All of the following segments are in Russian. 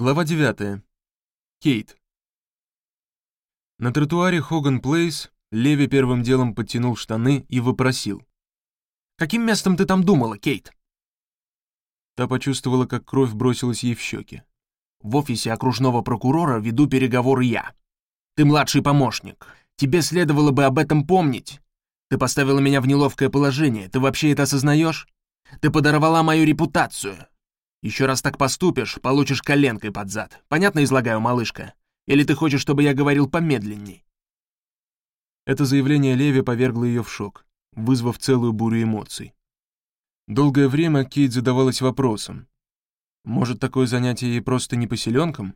Глава 9. Кейт. На тротуаре Хоган Плейс Леви первым делом подтянул штаны и вопросил. «Каким местом ты там думала, Кейт?» Та почувствовала, как кровь бросилась ей в щеки. «В офисе окружного прокурора веду переговоры я. Ты младший помощник. Тебе следовало бы об этом помнить. Ты поставила меня в неловкое положение. Ты вообще это осознаешь? Ты подорвала мою репутацию. Еще раз так поступишь, получишь коленкой под зад. Понятно излагаю, малышка? Или ты хочешь, чтобы я говорил помедленней?» Это заявление Леви повергло ее в шок, вызвав целую бурю эмоций. Долгое время Кейт задавалась вопросом. Может, такое занятие ей просто не по селенкам?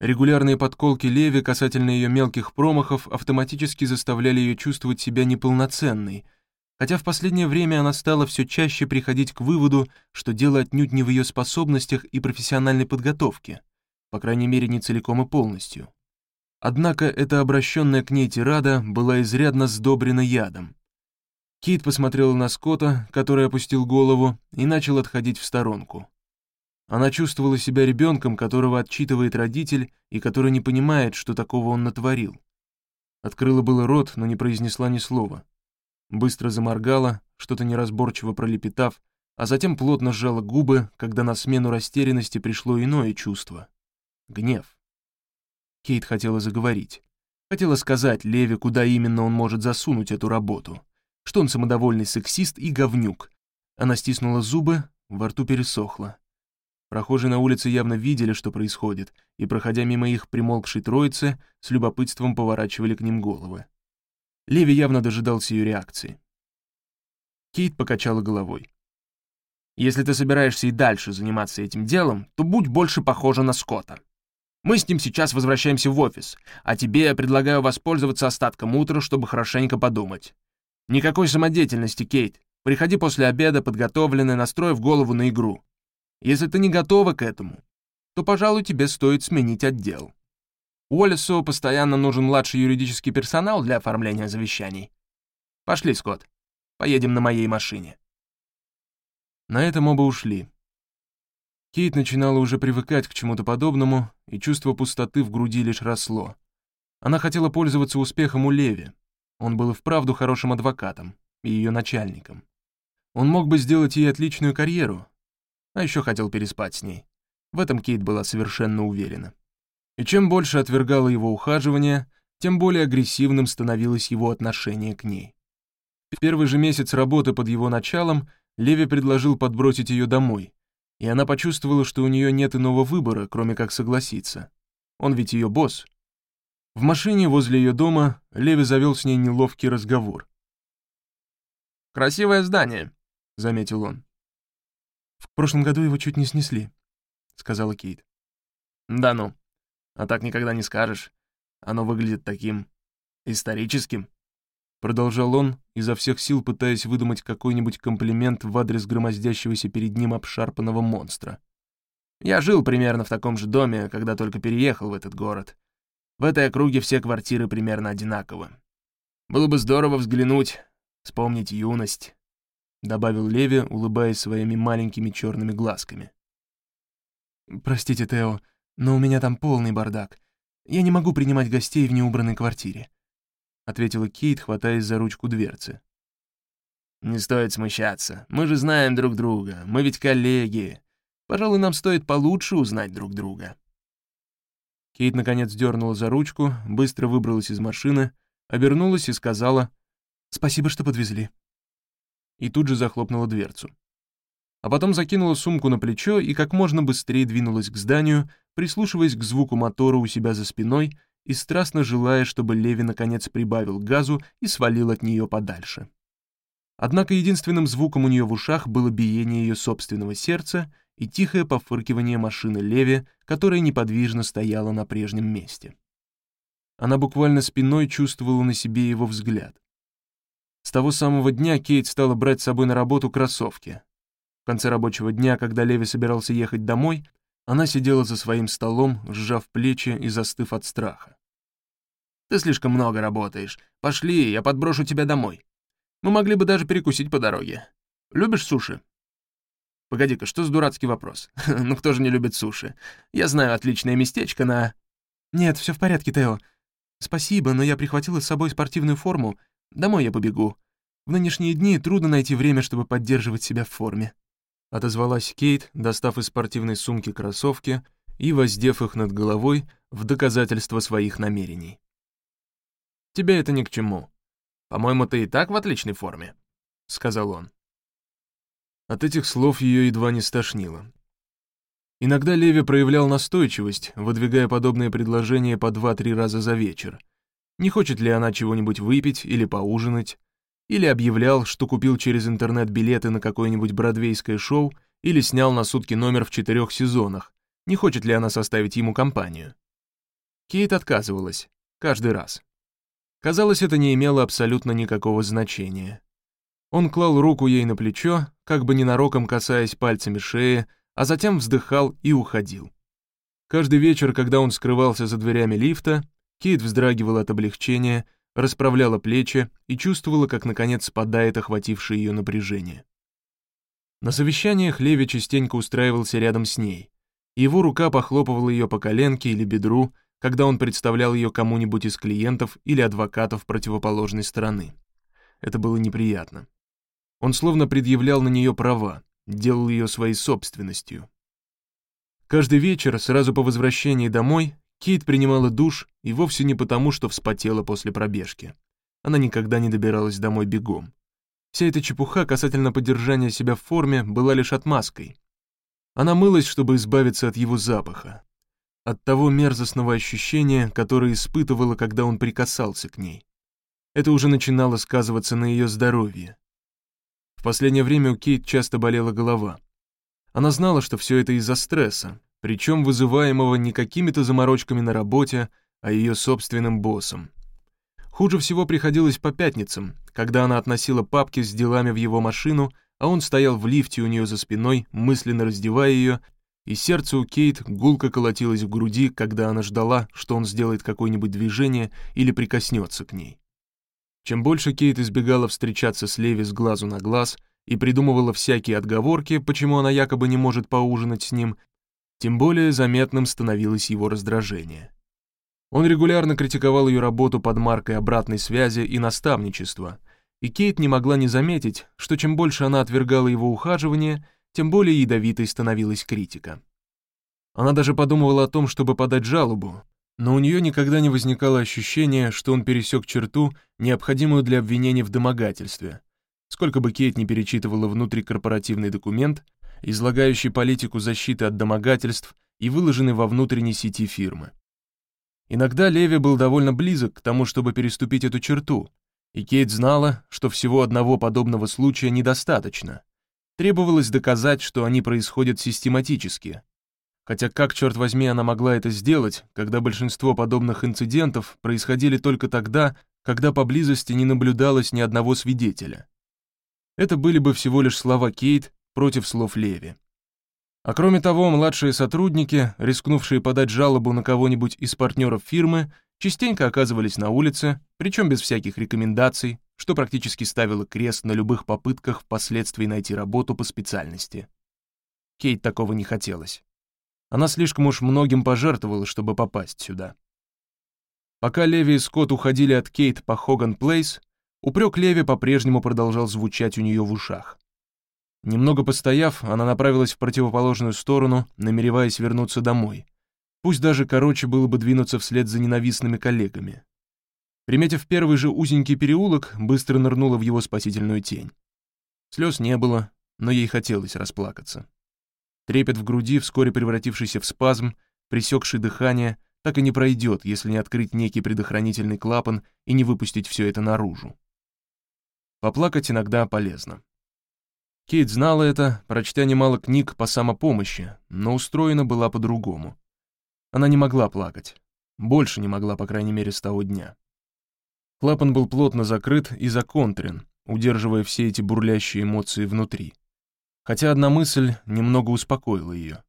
Регулярные подколки Леви касательно ее мелких промахов автоматически заставляли ее чувствовать себя неполноценной, хотя в последнее время она стала все чаще приходить к выводу, что дело отнюдь не в ее способностях и профессиональной подготовке, по крайней мере, не целиком и полностью. Однако эта обращенная к ней тирада была изрядно сдобрена ядом. Кит посмотрела на Скотта, который опустил голову, и начал отходить в сторонку. Она чувствовала себя ребенком, которого отчитывает родитель и который не понимает, что такого он натворил. Открыла было рот, но не произнесла ни слова быстро заморгала, что-то неразборчиво пролепетав, а затем плотно сжала губы, когда на смену растерянности пришло иное чувство — гнев. Кейт хотела заговорить. Хотела сказать Леве, куда именно он может засунуть эту работу, что он самодовольный сексист и говнюк. Она стиснула зубы, во рту пересохло. Прохожие на улице явно видели, что происходит, и, проходя мимо их примолкшей троицы, с любопытством поворачивали к ним головы. Леви явно дожидался ее реакции. Кейт покачала головой. «Если ты собираешься и дальше заниматься этим делом, то будь больше похожа на Скотта. Мы с ним сейчас возвращаемся в офис, а тебе я предлагаю воспользоваться остатком утра, чтобы хорошенько подумать. Никакой самодеятельности, Кейт. Приходи после обеда, подготовленный, настроив голову на игру. Если ты не готова к этому, то, пожалуй, тебе стоит сменить отдел». Уоллесу постоянно нужен младший юридический персонал для оформления завещаний. Пошли, Скотт, поедем на моей машине. На этом оба ушли. Кейт начинала уже привыкать к чему-то подобному, и чувство пустоты в груди лишь росло. Она хотела пользоваться успехом у Леви. Он был и вправду хорошим адвокатом, и ее начальником. Он мог бы сделать ей отличную карьеру, а еще хотел переспать с ней. В этом Кейт была совершенно уверена. И чем больше отвергала его ухаживание, тем более агрессивным становилось его отношение к ней. В первый же месяц работы под его началом Леви предложил подбросить ее домой, и она почувствовала, что у нее нет иного выбора, кроме как согласиться. Он ведь ее босс. В машине возле ее дома Леви завел с ней неловкий разговор. «Красивое здание», — заметил он. «В прошлом году его чуть не снесли», — сказала Кейт. «Да ну, а так никогда не скажешь. Оно выглядит таким... историческим». Продолжал он, изо всех сил пытаясь выдумать какой-нибудь комплимент в адрес громоздящегося перед ним обшарпанного монстра. «Я жил примерно в таком же доме, когда только переехал в этот город. В этой округе все квартиры примерно одинаковы. Было бы здорово взглянуть, вспомнить юность», — добавил Леви, улыбаясь своими маленькими черными глазками. «Простите, Тео, но у меня там полный бардак. Я не могу принимать гостей в неубранной квартире», — ответила Кейт, хватаясь за ручку дверцы. «Не стоит смущаться. Мы же знаем друг друга. Мы ведь коллеги. Пожалуй, нам стоит получше узнать друг друга». Кейт наконец дернула за ручку, быстро выбралась из машины, обернулась и сказала «Спасибо, что подвезли». И тут же захлопнула дверцу. А потом закинула сумку на плечо и как можно быстрее двинулась к зданию, прислушиваясь к звуку мотора у себя за спиной и страстно желая, чтобы Леви наконец прибавил газу и свалил от нее подальше. Однако единственным звуком у нее в ушах было биение ее собственного сердца и тихое пофыркивание машины Леви, которая неподвижно стояла на прежнем месте. Она буквально спиной чувствовала на себе его взгляд. С того самого дня Кейт стала брать с собой на работу кроссовки. В конце рабочего дня, когда Леви собирался ехать домой, она сидела за своим столом, сжав плечи и застыв от страха. «Ты слишком много работаешь. Пошли, я подброшу тебя домой. Мы могли бы даже перекусить по дороге. Любишь суши?» Погоди-ка, что за дурацкий вопрос? ну кто же не любит суши? Я знаю отличное местечко на... Нет, все в порядке, Тео. Спасибо, но я прихватила с собой спортивную форму. Домой я побегу. В нынешние дни трудно найти время, чтобы поддерживать себя в форме. Отозвалась Кейт, достав из спортивной сумки кроссовки и воздев их над головой в доказательство своих намерений. «Тебе это ни к чему. По-моему, ты и так в отличной форме», — сказал он. От этих слов ее едва не стошнило. Иногда Леви проявлял настойчивость, выдвигая подобные предложения по два-три раза за вечер. Не хочет ли она чего-нибудь выпить или поужинать, или объявлял, что купил через интернет билеты на какое-нибудь бродвейское шоу или снял на сутки номер в четырех сезонах, не хочет ли она составить ему компанию. Кейт отказывалась, каждый раз. Казалось, это не имело абсолютно никакого значения. Он клал руку ей на плечо, как бы ненароком касаясь пальцами шеи, а затем вздыхал и уходил. Каждый вечер, когда он скрывался за дверями лифта, Кейт вздрагивала от облегчения, расправляла плечи и чувствовала, как наконец спадает охватившее ее напряжение. На совещаниях Леви частенько устраивался рядом с ней. Его рука похлопывала ее по коленке или бедру, когда он представлял ее кому-нибудь из клиентов или адвокатов противоположной стороны. Это было неприятно. Он словно предъявлял на нее права, делал ее своей собственностью. Каждый вечер, сразу по возвращении домой, Кейт принимала душ и вовсе не потому, что вспотела после пробежки. Она никогда не добиралась домой бегом. Вся эта чепуха касательно поддержания себя в форме была лишь отмазкой. Она мылась, чтобы избавиться от его запаха, от того мерзостного ощущения, которое испытывала, когда он прикасался к ней. Это уже начинало сказываться на ее здоровье. В последнее время у Кейт часто болела голова. Она знала, что все это из-за стресса, причем вызываемого не какими-то заморочками на работе, а ее собственным боссом. Хуже всего приходилось по пятницам, когда она относила папки с делами в его машину, а он стоял в лифте у нее за спиной, мысленно раздевая ее, и сердце у Кейт гулко колотилось в груди, когда она ждала, что он сделает какое-нибудь движение или прикоснется к ней. Чем больше Кейт избегала встречаться с Леви с глазу на глаз и придумывала всякие отговорки, почему она якобы не может поужинать с ним, тем более заметным становилось его раздражение. Он регулярно критиковал ее работу под маркой обратной связи и наставничества, и Кейт не могла не заметить, что чем больше она отвергала его ухаживание, тем более ядовитой становилась критика. Она даже подумывала о том, чтобы подать жалобу, но у нее никогда не возникало ощущения, что он пересек черту, необходимую для обвинения в домогательстве. Сколько бы Кейт не перечитывала внутрикорпоративный документ, излагающий политику защиты от домогательств и выложенный во внутренней сети фирмы. Иногда Леви был довольно близок к тому, чтобы переступить эту черту, и Кейт знала, что всего одного подобного случая недостаточно. Требовалось доказать, что они происходят систематически. Хотя как, черт возьми, она могла это сделать, когда большинство подобных инцидентов происходили только тогда, когда поблизости не наблюдалось ни одного свидетеля. Это были бы всего лишь слова Кейт против слов Леви. А кроме того, младшие сотрудники, рискнувшие подать жалобу на кого-нибудь из партнеров фирмы, частенько оказывались на улице, причем без всяких рекомендаций, что практически ставило крест на любых попытках впоследствии найти работу по специальности. Кейт такого не хотелось. Она слишком уж многим пожертвовала, чтобы попасть сюда. Пока Леви и Скотт уходили от Кейт по Хоган Плейс, упрек Леви по-прежнему продолжал звучать у нее в ушах. Немного постояв, она направилась в противоположную сторону, намереваясь вернуться домой. Пусть даже короче было бы двинуться вслед за ненавистными коллегами. Приметив первый же узенький переулок, быстро нырнула в его спасительную тень. Слез не было, но ей хотелось расплакаться. Трепет в груди, вскоре превратившийся в спазм, пресекший дыхание, так и не пройдет, если не открыть некий предохранительный клапан и не выпустить все это наружу. Поплакать иногда полезно. Кейт знала это, прочтя немало книг по самопомощи, но устроена была по-другому. Она не могла плакать. Больше не могла, по крайней мере, с того дня. Клапан был плотно закрыт и законтрен, удерживая все эти бурлящие эмоции внутри. Хотя одна мысль немного успокоила ее.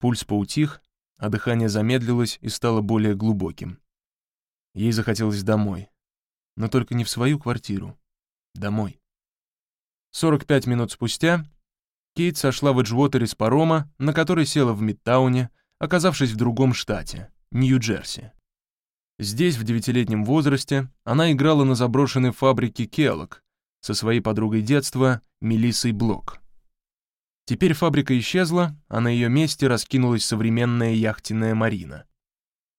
Пульс поутих, а дыхание замедлилось и стало более глубоким. Ей захотелось домой. Но только не в свою квартиру. Домой. 45 минут спустя Кейт сошла в Эджуотере с парома, на который села в Мидтауне, оказавшись в другом штате, Нью-Джерси. Здесь, в девятилетнем возрасте, она играла на заброшенной фабрике Келлог со своей подругой детства Мелиссой Блок. Теперь фабрика исчезла, а на ее месте раскинулась современная яхтенная марина.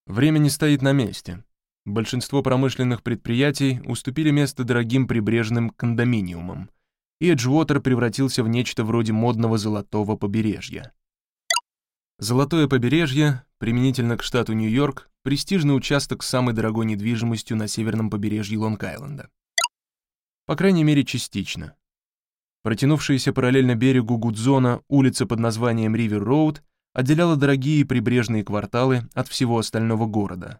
Время не стоит на месте. Большинство промышленных предприятий уступили место дорогим прибрежным кондоминиумам — и Эджвотер превратился в нечто вроде модного золотого побережья. Золотое побережье, применительно к штату Нью-Йорк, престижный участок с самой дорогой недвижимостью на северном побережье Лонг-Айленда. По крайней мере, частично. Протянувшаяся параллельно берегу Гудзона улица под названием Ривер-Роуд отделяла дорогие прибрежные кварталы от всего остального города.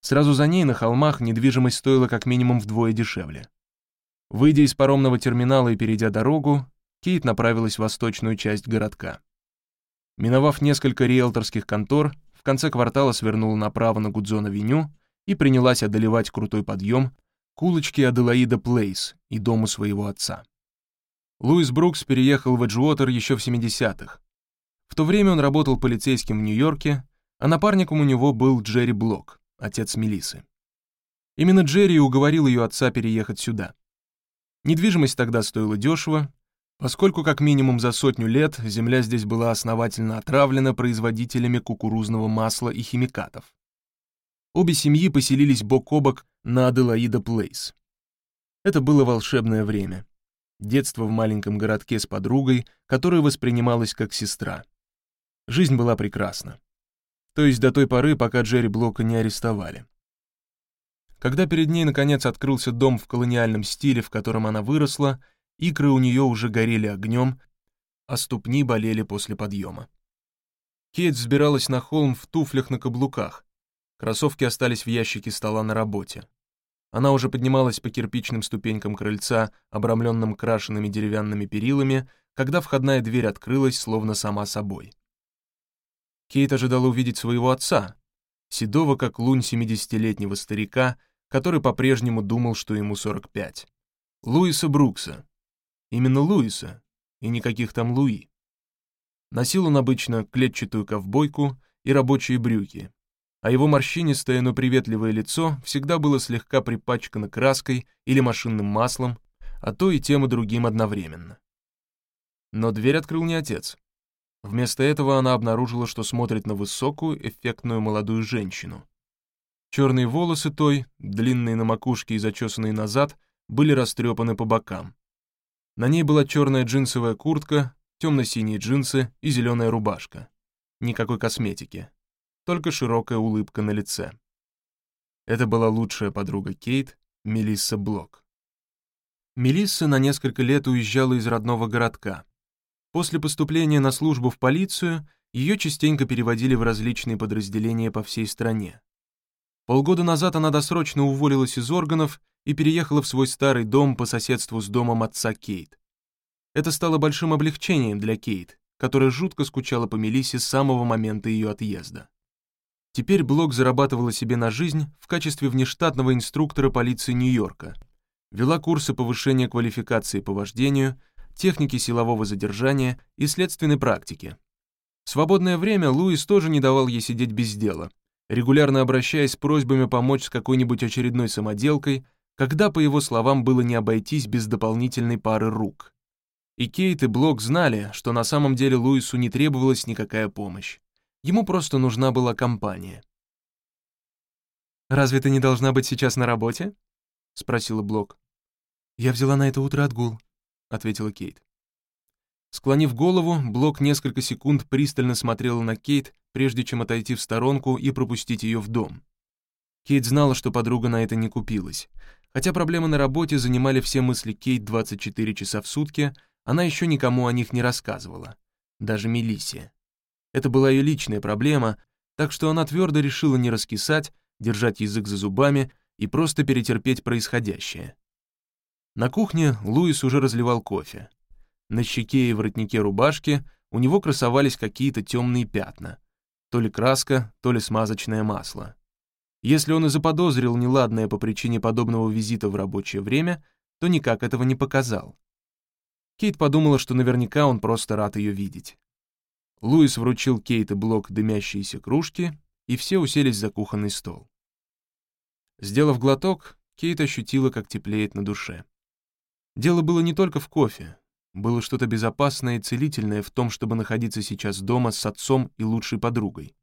Сразу за ней на холмах недвижимость стоила как минимум вдвое дешевле. Выйдя из паромного терминала и перейдя дорогу, Кейт направилась в восточную часть городка. Миновав несколько риэлторских контор, в конце квартала свернула направо на Гудзон-авеню и принялась одолевать крутой подъем к улочке Аделаида Плейс и дому своего отца. Луис Брукс переехал в Эджуотер еще в 70-х. В то время он работал полицейским в Нью-Йорке, а напарником у него был Джерри Блок, отец Мелисы. Именно Джерри уговорил ее отца переехать сюда. Недвижимость тогда стоила дешево, поскольку как минимум за сотню лет земля здесь была основательно отравлена производителями кукурузного масла и химикатов. Обе семьи поселились бок о бок на Аделаида Плейс. Это было волшебное время. Детство в маленьком городке с подругой, которая воспринималась как сестра. Жизнь была прекрасна. То есть до той поры, пока Джерри Блока не арестовали. Когда перед ней наконец открылся дом в колониальном стиле, в котором она выросла, икры у нее уже горели огнем, а ступни болели после подъема. Кейт взбиралась на холм в туфлях на каблуках. Кроссовки остались в ящике стола на работе. Она уже поднималась по кирпичным ступенькам крыльца, обрамленным крашенными деревянными перилами, когда входная дверь открылась, словно сама собой. Кейт ожидала увидеть своего отца, седого, как лунь семидесятилетнего старика, который по-прежнему думал, что ему 45. Луиса Брукса. Именно Луиса, и никаких там Луи. Носил он обычно клетчатую ковбойку и рабочие брюки, а его морщинистое, но приветливое лицо всегда было слегка припачкано краской или машинным маслом, а то и тем и другим одновременно. Но дверь открыл не отец. Вместо этого она обнаружила, что смотрит на высокую, эффектную молодую женщину, Черные волосы той, длинные на макушке и зачесанные назад, были растрепаны по бокам. На ней была черная джинсовая куртка, темно-синие джинсы и зеленая рубашка. Никакой косметики, только широкая улыбка на лице. Это была лучшая подруга Кейт, Мелисса Блок. Мелисса на несколько лет уезжала из родного городка. После поступления на службу в полицию ее частенько переводили в различные подразделения по всей стране. Полгода назад она досрочно уволилась из органов и переехала в свой старый дом по соседству с домом отца Кейт. Это стало большим облегчением для Кейт, которая жутко скучала по Мелиссе с самого момента ее отъезда. Теперь Блок зарабатывала себе на жизнь в качестве внештатного инструктора полиции Нью-Йорка, вела курсы повышения квалификации по вождению, техники силового задержания и следственной практики. В свободное время Луис тоже не давал ей сидеть без дела — регулярно обращаясь с просьбами помочь с какой-нибудь очередной самоделкой, когда, по его словам, было не обойтись без дополнительной пары рук. И Кейт и Блок знали, что на самом деле Луису не требовалась никакая помощь. Ему просто нужна была компания. «Разве ты не должна быть сейчас на работе?» — спросила Блок. «Я взяла на это утро отгул», — ответила Кейт. Склонив голову, Блок несколько секунд пристально смотрела на Кейт, прежде чем отойти в сторонку и пропустить ее в дом. Кейт знала, что подруга на это не купилась. Хотя проблемы на работе занимали все мысли Кейт 24 часа в сутки, она еще никому о них не рассказывала. Даже Мелиссе. Это была ее личная проблема, так что она твердо решила не раскисать, держать язык за зубами и просто перетерпеть происходящее. На кухне Луис уже разливал кофе. На щеке и воротнике рубашки у него красовались какие-то темные пятна. То ли краска, то ли смазочное масло. Если он и заподозрил неладное по причине подобного визита в рабочее время, то никак этого не показал. Кейт подумала, что наверняка он просто рад ее видеть. Луис вручил Кейт и Блок дымящиеся кружки, и все уселись за кухонный стол. Сделав глоток, Кейт ощутила, как теплеет на душе. Дело было не только в кофе. Было что-то безопасное и целительное в том, чтобы находиться сейчас дома с отцом и лучшей подругой.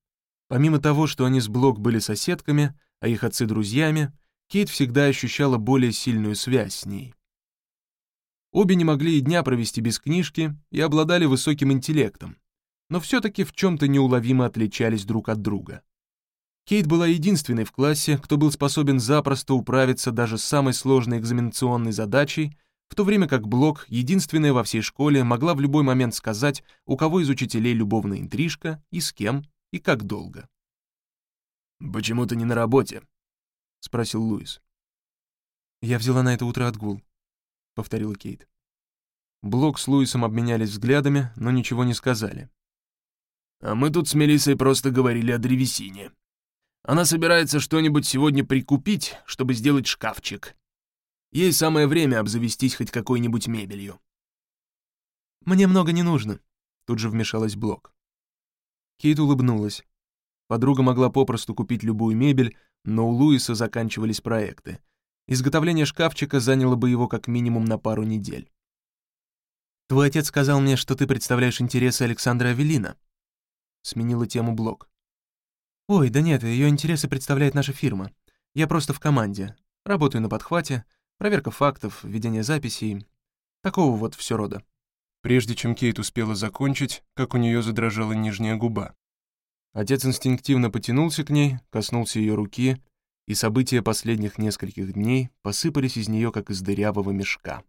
Помимо того, что они с Блок были соседками, а их отцы — друзьями, Кейт всегда ощущала более сильную связь с ней. Обе не могли и дня провести без книжки и обладали высоким интеллектом, но все-таки в чем-то неуловимо отличались друг от друга. Кейт была единственной в классе, кто был способен запросто управиться даже с самой сложной экзаменационной задачей, в то время как Блок, единственная во всей школе, могла в любой момент сказать, у кого из учителей любовная интрижка, и с кем, и как долго. «Почему ты не на работе?» — спросил Луис. «Я взяла на это утро отгул», — повторила Кейт. Блок с Луисом обменялись взглядами, но ничего не сказали. «А мы тут с Мелиссой просто говорили о древесине. Она собирается что-нибудь сегодня прикупить, чтобы сделать шкафчик. Ей самое время обзавестись хоть какой-нибудь мебелью». «Мне много не нужно», — тут же вмешалась Блок. Кейт улыбнулась. Подруга могла попросту купить любую мебель, но у Луиса заканчивались проекты. Изготовление шкафчика заняло бы его как минимум на пару недель. «Твой отец сказал мне, что ты представляешь интересы Александра Авелина», — сменила тему Блок. «Ой, да нет, ее интересы представляет наша фирма. Я просто в команде. Работаю на подхвате, проверка фактов, ведение записей. Такого вот все рода». Прежде чем Кейт успела закончить, как у нее задрожала нижняя губа. Отец инстинктивно потянулся к ней, коснулся ее руки, и события последних нескольких дней посыпались из нее, как из дырявого мешка.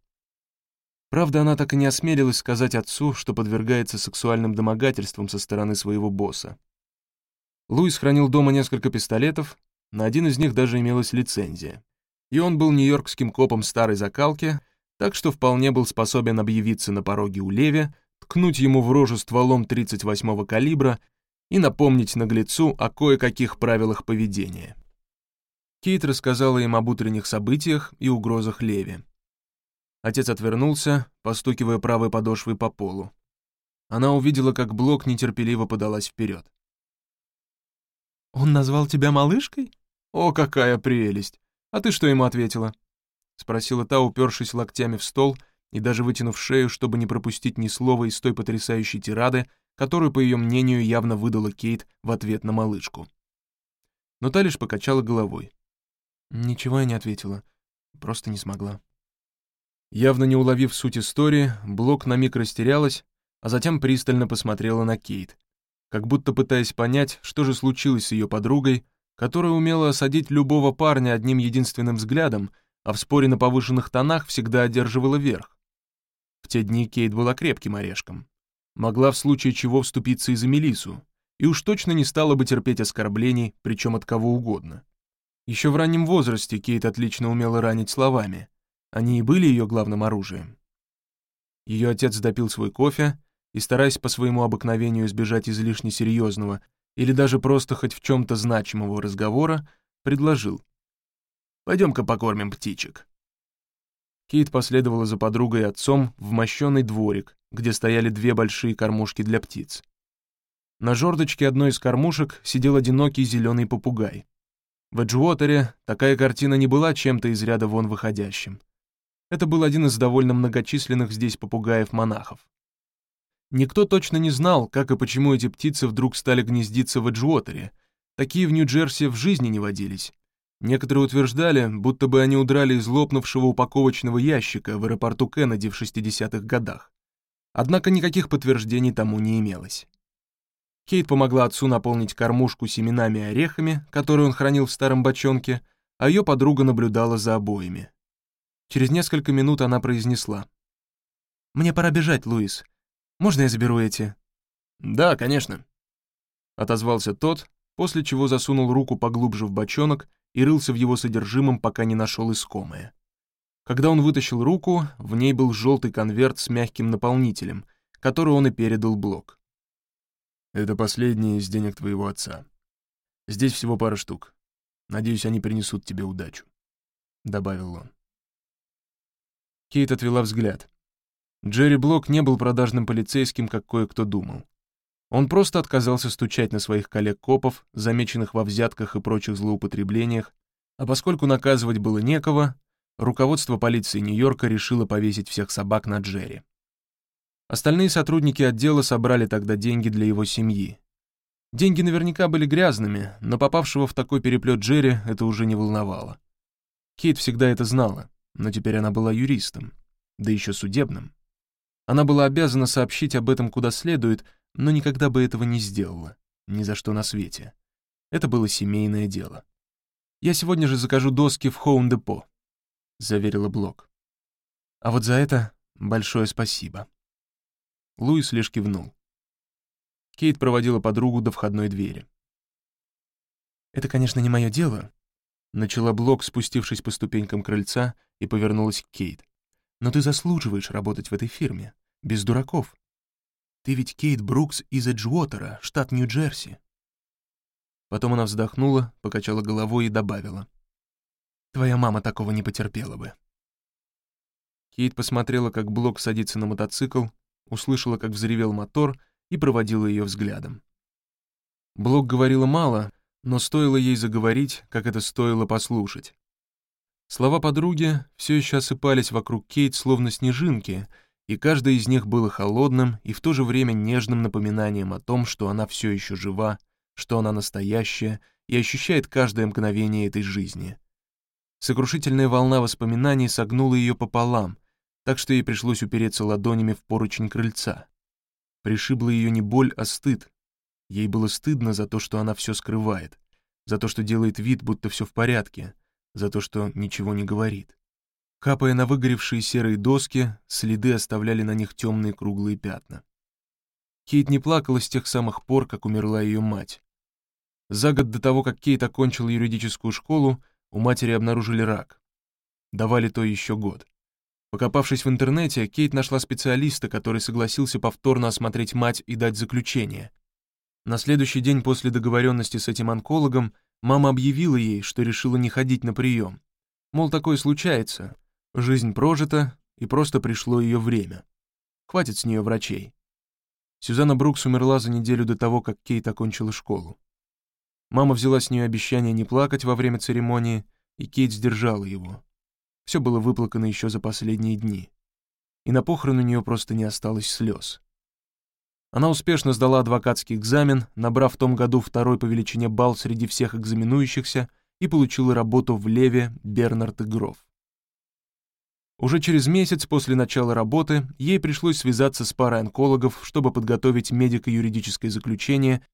Правда, она так и не осмелилась сказать отцу, что подвергается сексуальным домогательствам со стороны своего босса. Луис хранил дома несколько пистолетов, на один из них даже имелась лицензия. И он был нью-йоркским копом старой закалки, так что вполне был способен объявиться на пороге у Леви, ткнуть ему в рожу стволом 38-го калибра и напомнить наглецу о кое-каких правилах поведения. Кейт рассказала им об утренних событиях и угрозах Леви. Отец отвернулся, постукивая правой подошвой по полу. Она увидела, как Блок нетерпеливо подалась вперед. «Он назвал тебя малышкой? О, какая прелесть! А ты что ему ответила?» — спросила та, упершись локтями в стол и даже вытянув шею, чтобы не пропустить ни слова из той потрясающей тирады, которую, по ее мнению, явно выдала Кейт в ответ на малышку. Но та лишь покачала головой. Ничего я не ответила, просто не смогла. Явно не уловив суть истории, Блок на миг растерялась, а затем пристально посмотрела на Кейт, как будто пытаясь понять, что же случилось с ее подругой, которая умела осадить любого парня одним единственным взглядом, а в споре на повышенных тонах всегда одерживала верх. В те дни Кейт была крепким орешком могла в случае чего вступиться и за Мелису, и уж точно не стала бы терпеть оскорблений, причем от кого угодно. Еще в раннем возрасте Кейт отлично умела ранить словами. Они и были ее главным оружием. Ее отец допил свой кофе и, стараясь по своему обыкновению избежать излишне серьезного или даже просто хоть в чем-то значимого разговора, предложил. «Пойдем-ка покормим птичек». Кейт последовала за подругой и отцом в мощенный дворик, где стояли две большие кормушки для птиц. На жердочке одной из кормушек сидел одинокий зеленый попугай. В Эджуотере такая картина не была чем-то из ряда вон выходящим. Это был один из довольно многочисленных здесь попугаев-монахов. Никто точно не знал, как и почему эти птицы вдруг стали гнездиться в Эджуотере. Такие в Нью-Джерси в жизни не водились. Некоторые утверждали, будто бы они удрали из лопнувшего упаковочного ящика в аэропорту Кеннеди в 60-х годах. Однако никаких подтверждений тому не имелось. Кейт помогла отцу наполнить кормушку семенами и орехами, которые он хранил в старом бочонке, а ее подруга наблюдала за обоими. Через несколько минут она произнесла. «Мне пора бежать, Луис. Можно я заберу эти?» «Да, конечно», — отозвался тот, после чего засунул руку поглубже в бочонок и рылся в его содержимом, пока не нашел искомое. Когда он вытащил руку, в ней был желтый конверт с мягким наполнителем, который он и передал Блок. «Это последний из денег твоего отца. Здесь всего пара штук. Надеюсь, они принесут тебе удачу», — добавил он. Кейт отвела взгляд. Джерри Блок не был продажным полицейским, как кое-кто думал. Он просто отказался стучать на своих коллег-копов, замеченных во взятках и прочих злоупотреблениях, а поскольку наказывать было некого, руководство полиции Нью-Йорка решило повесить всех собак на Джерри. Остальные сотрудники отдела собрали тогда деньги для его семьи. Деньги наверняка были грязными, но попавшего в такой переплет Джерри это уже не волновало. Кейт всегда это знала, но теперь она была юристом, да еще судебным. Она была обязана сообщить об этом куда следует, но никогда бы этого не сделала, ни за что на свете. Это было семейное дело. «Я сегодня же закажу доски в Хоум-депо», — заверила Блок. «А вот за это большое спасибо». Луис лишь кивнул. Кейт проводила подругу до входной двери. «Это, конечно, не мое дело», — начала Блок, спустившись по ступенькам крыльца, и повернулась к Кейт. «Но ты заслуживаешь работать в этой фирме, без дураков. Ты ведь Кейт Брукс из Эджуотера, штат Нью-Джерси». Потом она вздохнула, покачала головой и добавила. «Твоя мама такого не потерпела бы». Кейт посмотрела, как Блок садится на мотоцикл, услышала, как взревел мотор — и проводила ее взглядом. Блок говорила мало, но стоило ей заговорить, как это стоило послушать. Слова подруги все еще осыпались вокруг Кейт словно снежинки, и каждая из них было холодным и в то же время нежным напоминанием о том, что она все еще жива, что она настоящая и ощущает каждое мгновение этой жизни. Сокрушительная волна воспоминаний согнула ее пополам, так что ей пришлось упереться ладонями в поручень крыльца. Пришибла ее не боль, а стыд. Ей было стыдно за то, что она все скрывает, за то, что делает вид, будто все в порядке, за то, что ничего не говорит. Капая на выгоревшие серые доски, следы оставляли на них темные круглые пятна. Кейт не плакала с тех самых пор, как умерла ее мать. За год до того, как Кейт окончила юридическую школу, у матери обнаружили рак. Давали то еще год. Покопавшись в интернете, Кейт нашла специалиста, который согласился повторно осмотреть мать и дать заключение. На следующий день после договоренности с этим онкологом мама объявила ей, что решила не ходить на прием. Мол, такое случается. Жизнь прожита, и просто пришло ее время. Хватит с нее врачей. Сюзанна Брукс умерла за неделю до того, как Кейт окончила школу. Мама взяла с нее обещание не плакать во время церемонии, и Кейт сдержала его. Все было выплакано еще за последние дни. И на похорон у нее просто не осталось слез. Она успешно сдала адвокатский экзамен, набрав в том году второй по величине балл среди всех экзаменующихся и получила работу в Леве Бернард и Гров. Уже через месяц после начала работы ей пришлось связаться с парой онкологов, чтобы подготовить медико-юридическое заключение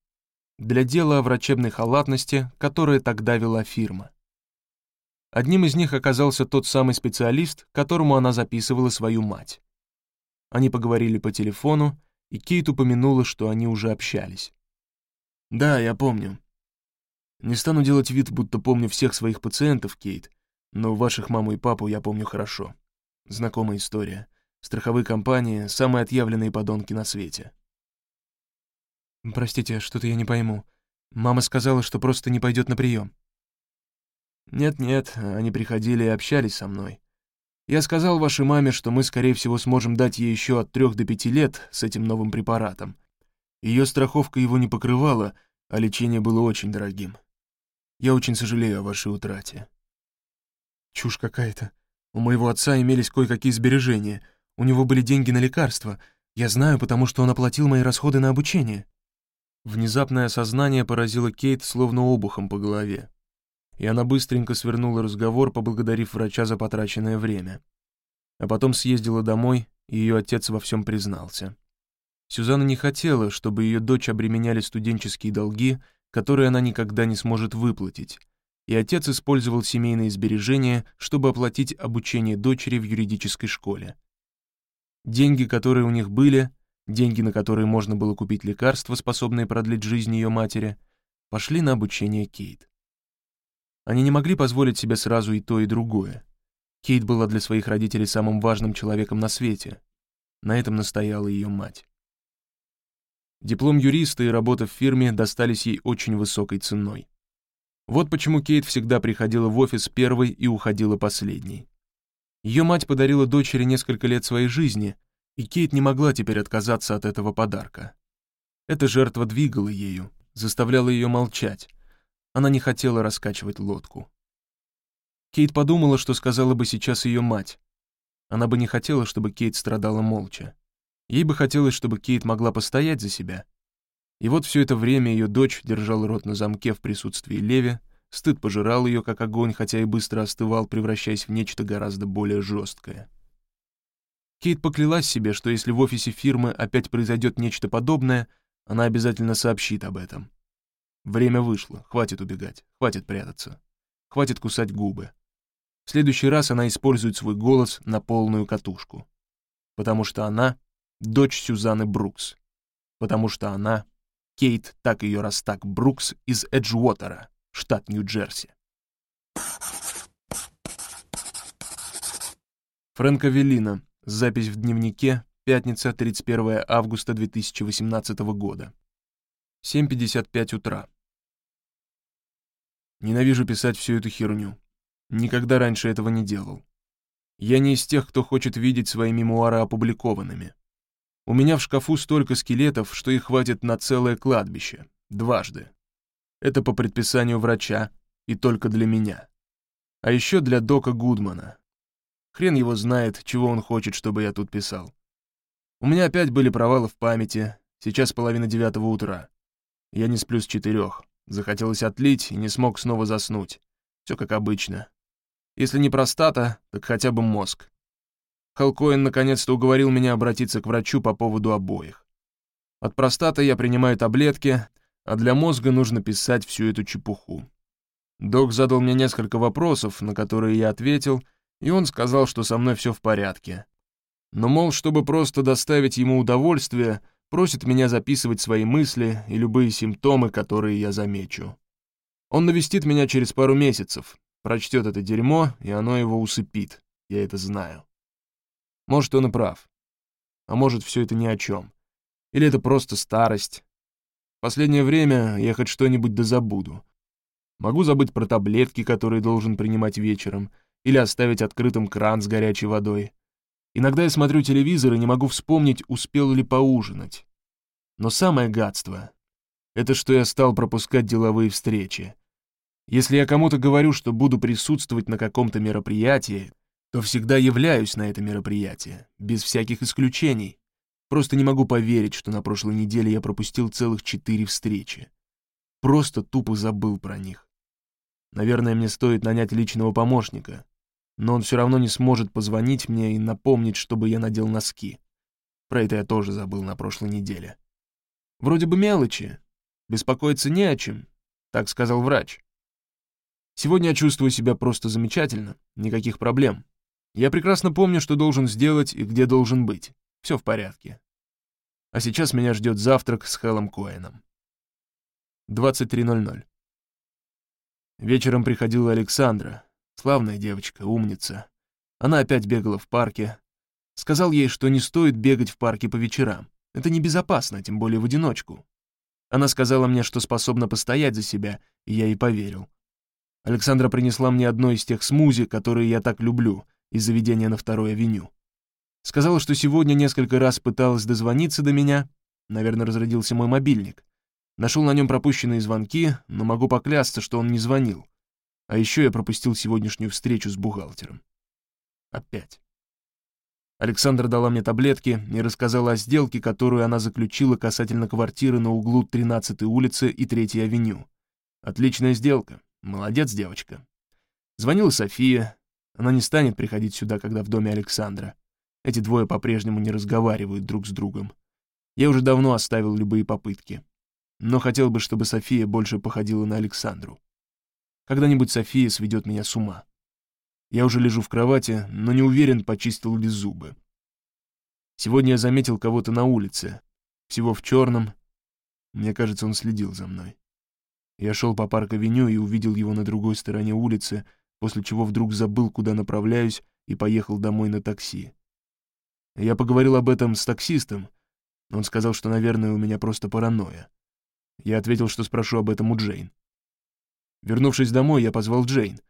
для дела о врачебной халатности, которое тогда вела фирма. Одним из них оказался тот самый специалист, которому она записывала свою мать. Они поговорили по телефону, и Кейт упомянула, что они уже общались. «Да, я помню. Не стану делать вид, будто помню всех своих пациентов, Кейт, но ваших маму и папу я помню хорошо. Знакомая история. Страховые компании — самые отъявленные подонки на свете». «Простите, что-то я не пойму. Мама сказала, что просто не пойдет на прием. Нет-нет, они приходили и общались со мной. Я сказал вашей маме, что мы, скорее всего, сможем дать ей еще от трех до пяти лет с этим новым препаратом. Ее страховка его не покрывала, а лечение было очень дорогим. Я очень сожалею о вашей утрате. Чушь какая-то. У моего отца имелись кое-какие сбережения. У него были деньги на лекарства. Я знаю, потому что он оплатил мои расходы на обучение. Внезапное осознание поразило Кейт словно обухом по голове и она быстренько свернула разговор, поблагодарив врача за потраченное время. А потом съездила домой, и ее отец во всем признался. Сюзанна не хотела, чтобы ее дочь обременяли студенческие долги, которые она никогда не сможет выплатить, и отец использовал семейные сбережения, чтобы оплатить обучение дочери в юридической школе. Деньги, которые у них были, деньги, на которые можно было купить лекарства, способные продлить жизнь ее матери, пошли на обучение Кейт. Они не могли позволить себе сразу и то, и другое. Кейт была для своих родителей самым важным человеком на свете. На этом настояла ее мать. Диплом юриста и работа в фирме достались ей очень высокой ценой. Вот почему Кейт всегда приходила в офис первой и уходила последней. Ее мать подарила дочери несколько лет своей жизни, И Кейт не могла теперь отказаться от этого подарка. Эта жертва двигала ею, заставляла ее молчать. Она не хотела раскачивать лодку. Кейт подумала, что сказала бы сейчас ее мать. Она бы не хотела, чтобы Кейт страдала молча. Ей бы хотелось, чтобы Кейт могла постоять за себя. И вот все это время ее дочь держала рот на замке в присутствии Леви, стыд пожирал ее, как огонь, хотя и быстро остывал, превращаясь в нечто гораздо более жесткое. Кейт поклялась себе, что если в офисе фирмы опять произойдет нечто подобное, она обязательно сообщит об этом. Время вышло, хватит убегать, хватит прятаться, хватит кусать губы. В следующий раз она использует свой голос на полную катушку. Потому что она — дочь Сюзанны Брукс. Потому что она — Кейт, так ее раз так Брукс из Эджуотера, штат Нью-Джерси. Фрэнк Авеллина, Запись в дневнике. Пятница, 31 августа 2018 года. 7.55 утра. Ненавижу писать всю эту херню. Никогда раньше этого не делал. Я не из тех, кто хочет видеть свои мемуары опубликованными. У меня в шкафу столько скелетов, что их хватит на целое кладбище. Дважды. Это по предписанию врача и только для меня. А еще для Дока Гудмана, Хрен его знает, чего он хочет, чтобы я тут писал. У меня опять были провалы в памяти, сейчас половина девятого утра. Я не сплю с четырех. Захотелось отлить и не смог снова заснуть. Все как обычно. Если не простата, так хотя бы мозг. Халкоин наконец-то уговорил меня обратиться к врачу по поводу обоих. От простаты я принимаю таблетки, а для мозга нужно писать всю эту чепуху. Док задал мне несколько вопросов, на которые я ответил — и он сказал, что со мной все в порядке. Но, мол, чтобы просто доставить ему удовольствие, просит меня записывать свои мысли и любые симптомы, которые я замечу. Он навестит меня через пару месяцев, прочтет это дерьмо, и оно его усыпит, я это знаю. Может, он и прав. А может, все это ни о чем. Или это просто старость. В последнее время я хоть что-нибудь да забуду. Могу забыть про таблетки, которые должен принимать вечером — или оставить открытым кран с горячей водой. Иногда я смотрю телевизор и не могу вспомнить, успел ли поужинать. Но самое гадство — это что я стал пропускать деловые встречи. Если я кому-то говорю, что буду присутствовать на каком-то мероприятии, то всегда являюсь на это мероприятие, без всяких исключений. Просто не могу поверить, что на прошлой неделе я пропустил целых четыре встречи. Просто тупо забыл про них. Наверное, мне стоит нанять личного помощника но он все равно не сможет позвонить мне и напомнить, чтобы я надел носки. Про это я тоже забыл на прошлой неделе. Вроде бы мелочи, беспокоиться не о чем, так сказал врач. Сегодня я чувствую себя просто замечательно, никаких проблем. Я прекрасно помню, что должен сделать и где должен быть. Все в порядке. А сейчас меня ждет завтрак с Хеллом Коэном. 23.00. Вечером приходила Александра, Славная девочка, умница. Она опять бегала в парке. Сказал ей, что не стоит бегать в парке по вечерам. Это небезопасно, тем более в одиночку. Она сказала мне, что способна постоять за себя, и я ей поверил. Александра принесла мне одно из тех смузи, которые я так люблю, из заведения на второй авеню. Сказала, что сегодня несколько раз пыталась дозвониться до меня, наверное, разрядился мой мобильник. Нашел на нем пропущенные звонки, но могу поклясться, что он не звонил. А еще я пропустил сегодняшнюю встречу с бухгалтером. Опять. Александра дала мне таблетки и рассказала о сделке, которую она заключила касательно квартиры на углу 13-й улицы и 3-й авеню. Отличная сделка. Молодец, девочка. Звонила София. Она не станет приходить сюда, когда в доме Александра. Эти двое по-прежнему не разговаривают друг с другом. Я уже давно оставил любые попытки. Но хотел бы, чтобы София больше походила на Александру. Когда-нибудь София сведет меня с ума. Я уже лежу в кровати, но не уверен, почистил ли зубы. Сегодня я заметил кого-то на улице, всего в черном. Мне кажется, он следил за мной. Я шел по парк-авеню и увидел его на другой стороне улицы, после чего вдруг забыл, куда направляюсь, и поехал домой на такси. Я поговорил об этом с таксистом. Он сказал, что, наверное, у меня просто паранойя. Я ответил, что спрошу об этом у Джейн. Вернувшись домой, я позвал Джейн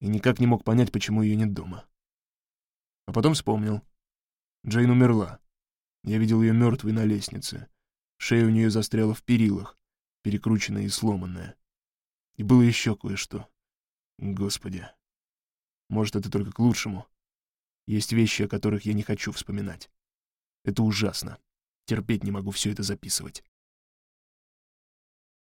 и никак не мог понять, почему ее нет дома. А потом вспомнил. Джейн умерла. Я видел ее мертвой на лестнице. Шея у нее застряла в перилах, перекрученная и сломанная. И было еще кое-что. Господи. Может, это только к лучшему. Есть вещи, о которых я не хочу вспоминать. Это ужасно. Терпеть не могу все это записывать.